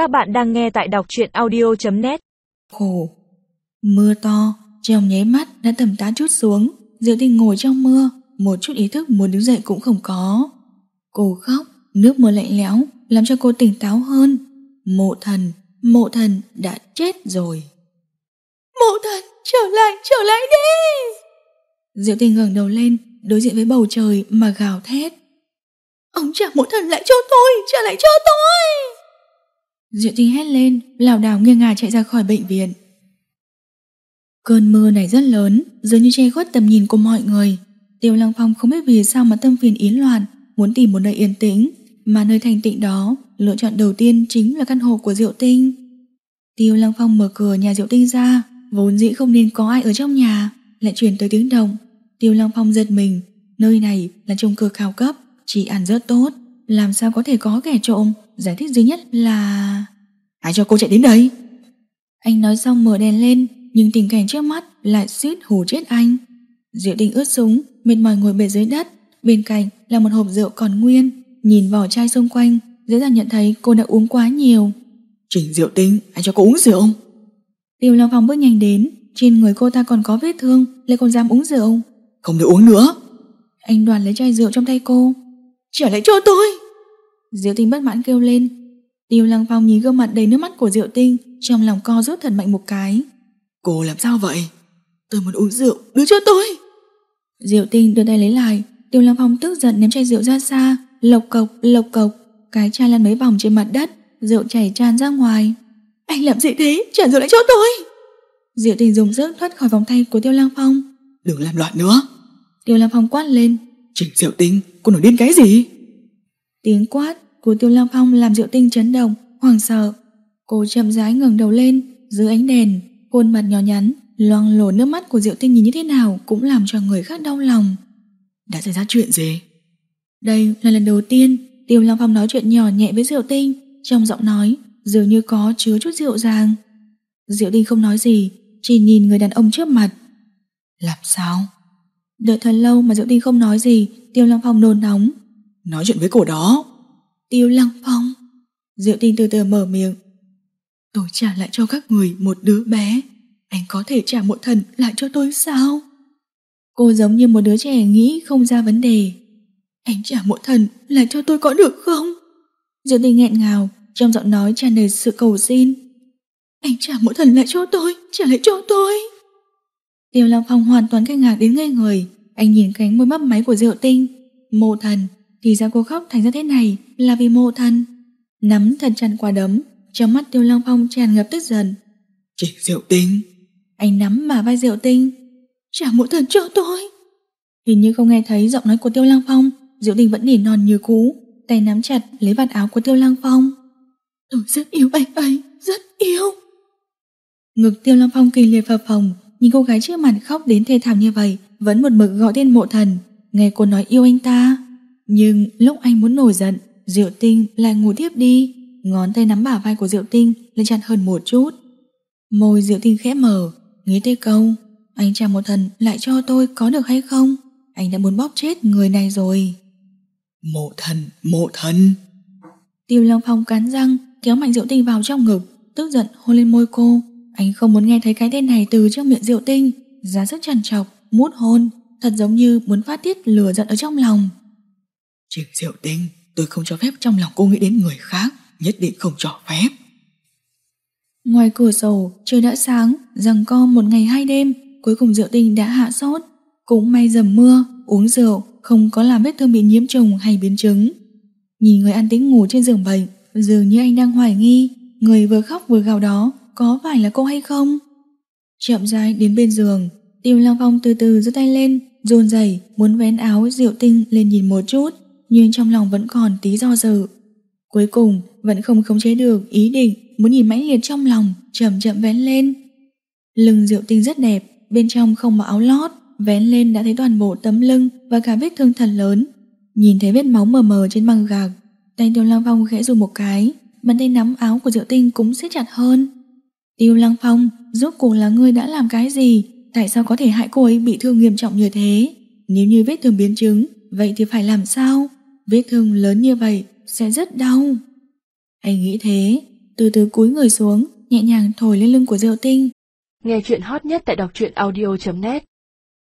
Các bạn đang nghe tại đọc truyện audio.net Khổ. Mưa to, trong nháy mắt đã tầm tá chút xuống. Diệu tinh ngồi trong mưa Một chút ý thức muốn đứng dậy cũng không có. Cô khóc, nước mưa lạnh lẽo Làm cho cô tỉnh táo hơn. Mộ thần, mộ thần đã chết rồi. Mộ thần, trở lại, trở lại đi! Diệu tinh ngẩng đầu lên Đối diện với bầu trời mà gào thét. Ông trả mộ thần lại cho tôi, trả lại cho tôi Diệu tinh hét lên, lảo đảo nghiêng ngả chạy ra khỏi bệnh viện. Cơn mưa này rất lớn, Dường như che khuất tầm nhìn của mọi người. Tiêu Lăng Phong không biết vì sao mà tâm phiền ý loạn, Muốn tìm một nơi yên tĩnh, Mà nơi thành tịnh đó, Lựa chọn đầu tiên chính là căn hộ của Diệu Tinh Tiêu Lăng Phong mở cửa nhà Diệu Tinh ra, Vốn dĩ không nên có ai ở trong nhà, Lại chuyển tới tiếng động. Tiêu Lăng Phong giật mình, Nơi này là chung cư cao cấp, Chỉ ăn rất tốt. Làm sao có thể có kẻ trộm? Giải thích duy nhất là Ai cho cô chạy đến đây. Anh nói xong mở đèn lên Nhưng tình cảnh trước mắt lại suýt hù chết anh. Diệu Tinh ướt súng Mệt mỏi ngồi bệt dưới đất. Bên cạnh là một hộp rượu còn nguyên. Nhìn vỏ chai xung quanh Dễ dàng nhận thấy cô đã uống quá nhiều. Trình Diệu Tinh, anh cho cô uống rượu. Tiêu Long Phong bước nhanh đến. Trên người cô ta còn có vết thương Lại còn dám uống rượu. Không được uống nữa. Anh đoàn lấy chai rượu trong tay cô Trả lại cho tôi. Diệu Tinh bất mãn kêu lên. Tiêu Lăng Phong nhìn gương mặt đầy nước mắt của Diệu Tinh Trong lòng co rút thật mạnh một cái. Cô làm sao vậy? Tôi muốn uống rượu, đưa cho tôi. Diệu Tinh đưa tay lấy lại. Tiêu Lăng Phong tức giận ném chai rượu ra xa. Lộc cộc, lộc cộc. Cái chai lăn mấy vòng trên mặt đất. Rượu chảy tràn ra ngoài. Anh làm gì thế, trả rượu lại cho tôi. Diệu Tinh dùng sức thoát khỏi vòng tay của Tiêu Lăng Phong. Đừng làm loạn nữa. Tiêu Lăng Phong quát lên. Trình Diệu Tinh, cô nổi điên cái gì Tiếng quát của Tiêu Lăng Phong làm Diệu Tinh chấn động, hoảng sợ. Cô chậm rãi ngẩng đầu lên, dưới ánh đèn, khuôn mặt nhỏ nhắn, loang lổ nước mắt của Diệu Tinh nhìn như thế nào cũng làm cho người khác đau lòng. Đã xảy ra chuyện gì? Đây là lần đầu tiên Tiêu Lăng Phong nói chuyện nhỏ nhẹ với Diệu Tinh, trong giọng nói dường như có chứa chút dịu dàng. Diệu Tinh không nói gì, chỉ nhìn người đàn ông trước mặt. Làm sao? Đợi thật lâu mà Diệu Tinh không nói gì, Tiêu Lăng Phong nôn nóng. Nói chuyện với cô đó. Tiêu Lăng Phong. Diệu Tinh từ từ mở miệng. Tôi trả lại cho các người một đứa bé. Anh có thể trả một thần lại cho tôi sao? Cô giống như một đứa trẻ nghĩ không ra vấn đề. Anh trả một thần lại cho tôi có được không? Diệu Tinh nghẹn ngào, trong giọng nói tràn đầy sự cầu xin. Anh trả một thần lại cho tôi, trả lại cho tôi. Tiêu Lăng Phong hoàn toàn kinh ngạc đến ngây người. Anh nhìn cánh môi mấp máy của Diệu Tinh. Mộ thần, thì ra cô khóc thành ra thế này là vì mộ thần. Nắm thật chặt quả đấm, trong mắt Tiêu Lăng Phong tràn ngập tức giận. Trình Diệu Tinh. Anh nắm mà vai Diệu Tinh. Trả mộ thần cho tôi. Hình như không nghe thấy giọng nói của Tiêu Lăng Phong, Diệu Tinh vẫn nỉ non như cũ, tay nắm chặt lấy vạt áo của Tiêu Lăng Phong. Tôi rất yêu anh ấy, rất yêu. Ngực Tiêu Lăng Phong kỳ liệt phập phồng, nhìn cô gái trước mặt khóc đến thê thảm như vậy, vẫn một mực gọi tên mộ thần, nghe cô nói yêu anh ta. Nhưng lúc anh muốn nổi giận, Diệu Tinh lại ngủ tiếp đi, ngón tay nắm bả vai của Diệu Tinh lên chặt hơn một chút. Môi Diệu Tinh khẽ mở, nghĩ tới câu, anh chàng một thần lại cho tôi có được hay không? Anh đã muốn bóp chết người này rồi. Mộ thần, mộ thần. Tiêu Long Phong cắn răng, kéo mạnh Diệu Tinh vào trong ngực, tức giận hôn lên môi cô. Anh không muốn nghe thấy cái tên này từ trong miệng Diệu Tinh, giá sức trằn trọc, mút hôn, thật giống như muốn phát tiết lửa giận ở trong lòng. Trình Diệu Tinh, tôi không cho phép trong lòng cô nghĩ đến người khác, nhất định không cho phép. Ngoài cửa sổ, trời đã sáng, rằng co một ngày hai đêm, cuối cùng Diệu Tinh đã hạ sốt. Cũng may dầm mưa, uống rượu, không có làm vết thương bị nhiễm trùng hay biến chứng. Nhìn người ăn tính ngủ trên giường bệnh, dường như anh đang hoài nghi, người vừa khóc vừa gào đó có phải là cô hay không? Chậm rãi đến bên giường, Tiêu Lăng Phong từ từ giơ tay lên, run rẩy muốn vén áo Diệu Tinh lên nhìn một chút nhưng trong lòng vẫn còn tí do dự. Cuối cùng vẫn không khống chế được ý định muốn nhìn mãnh liệt trong lòng, chậm chậm vén lên. Lưng Diệu Tinh rất đẹp, bên trong không mặc áo lót, vén lên đã thấy toàn bộ tấm lưng và cả vết thương thật lớn. Nhìn thấy vết máu mờ mờ trên băng gạc, tay Tiêu Lăng Phong khẽ dùng một cái, bàn tay nắm áo của Diệu Tinh cũng siết chặt hơn. Tiêu Lăng Phong, rốt cuộc là ngươi đã làm cái gì? Tại sao có thể hại cô ấy bị thương nghiêm trọng như thế? Nếu như vết thương biến chứng, vậy thì phải làm sao? Vết thương lớn như vậy sẽ rất đau. Anh nghĩ thế, từ từ cúi người xuống, nhẹ nhàng thổi lên lưng của Diệu Tinh. Nghe chuyện hot nhất tại đọc truyện audio.net